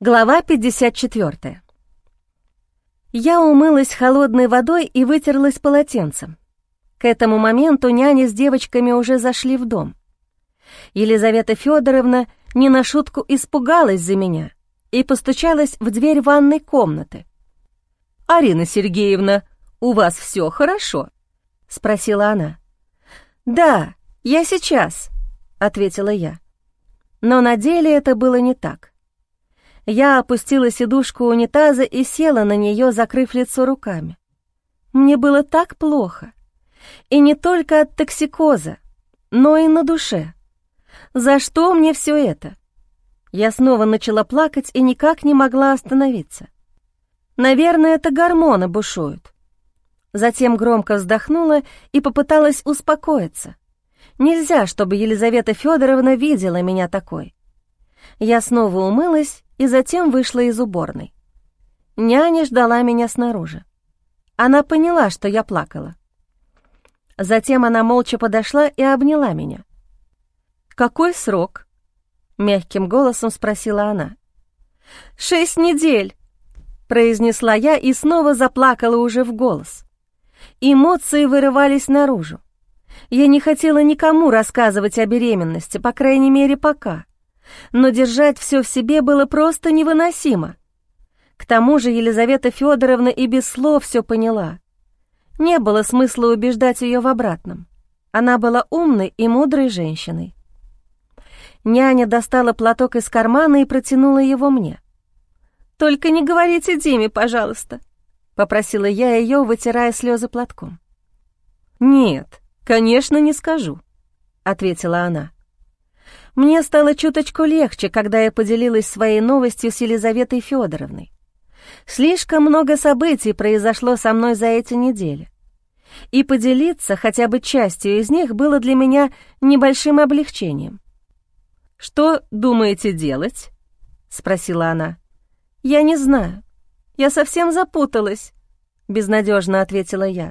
Глава 54. Я умылась холодной водой и вытерлась полотенцем. К этому моменту няня с девочками уже зашли в дом. Елизавета Федоровна не на шутку испугалась за меня и постучалась в дверь ванной комнаты. «Арина Сергеевна, у вас все хорошо?» — спросила она. «Да, я сейчас», — ответила я. Но на деле это было не так. Я опустила сидушку унитаза и села на нее, закрыв лицо руками. Мне было так плохо. И не только от токсикоза, но и на душе. За что мне все это? Я снова начала плакать и никак не могла остановиться. Наверное, это гормоны бушуют. Затем громко вздохнула и попыталась успокоиться. Нельзя, чтобы Елизавета Федоровна видела меня такой. Я снова умылась и затем вышла из уборной. Няня ждала меня снаружи. Она поняла, что я плакала. Затем она молча подошла и обняла меня. «Какой срок?» — мягким голосом спросила она. «Шесть недель!» — произнесла я и снова заплакала уже в голос. Эмоции вырывались наружу. Я не хотела никому рассказывать о беременности, по крайней мере, пока но держать все в себе было просто невыносимо. К тому же Елизавета Федоровна и без слов все поняла. Не было смысла убеждать ее в обратном. Она была умной и мудрой женщиной. Няня достала платок из кармана и протянула его мне. «Только не говорите Диме, пожалуйста», — попросила я ее, вытирая слезы платком. «Нет, конечно, не скажу», — ответила она. Мне стало чуточку легче, когда я поделилась своей новостью с Елизаветой Федоровной. Слишком много событий произошло со мной за эти недели. И поделиться хотя бы частью из них было для меня небольшим облегчением. «Что думаете делать?» — спросила она. «Я не знаю. Я совсем запуталась», — безнадежно ответила я.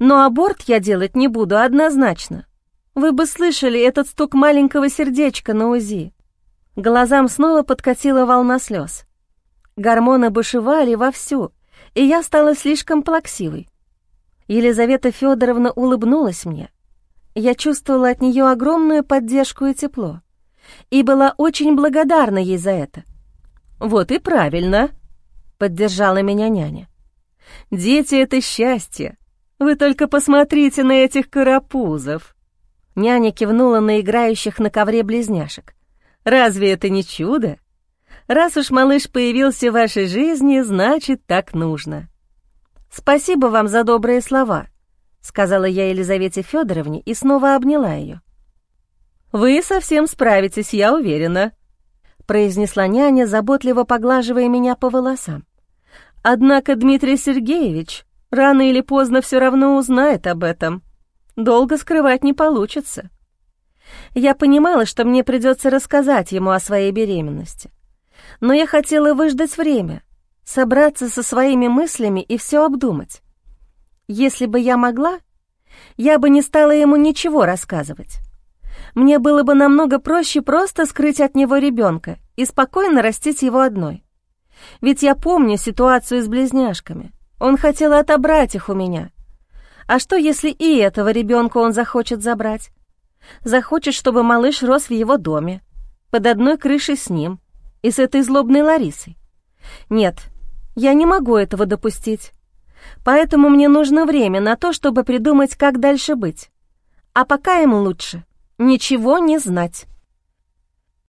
«Но аборт я делать не буду однозначно. Вы бы слышали этот стук маленького сердечка на УЗИ. Глазам снова подкатила волна слез. Гормоны бушевали вовсю, и я стала слишком плаксивой. Елизавета Федоровна улыбнулась мне. Я чувствовала от нее огромную поддержку и тепло, и была очень благодарна ей за это. «Вот и правильно», — поддержала меня няня. «Дети — это счастье. Вы только посмотрите на этих карапузов». Няня кивнула на играющих на ковре близняшек. «Разве это не чудо? Раз уж малыш появился в вашей жизни, значит, так нужно». «Спасибо вам за добрые слова», — сказала я Елизавете Федоровне и снова обняла ее. «Вы совсем справитесь, я уверена», — произнесла няня, заботливо поглаживая меня по волосам. «Однако Дмитрий Сергеевич рано или поздно все равно узнает об этом» долго скрывать не получится. Я понимала, что мне придется рассказать ему о своей беременности. Но я хотела выждать время, собраться со своими мыслями и все обдумать. Если бы я могла, я бы не стала ему ничего рассказывать. Мне было бы намного проще просто скрыть от него ребенка и спокойно растить его одной. Ведь я помню ситуацию с близняшками. Он хотел отобрать их у меня — а что, если и этого ребенка он захочет забрать? Захочет, чтобы малыш рос в его доме, под одной крышей с ним и с этой злобной Ларисой. Нет, я не могу этого допустить. Поэтому мне нужно время на то, чтобы придумать, как дальше быть. А пока ему лучше ничего не знать.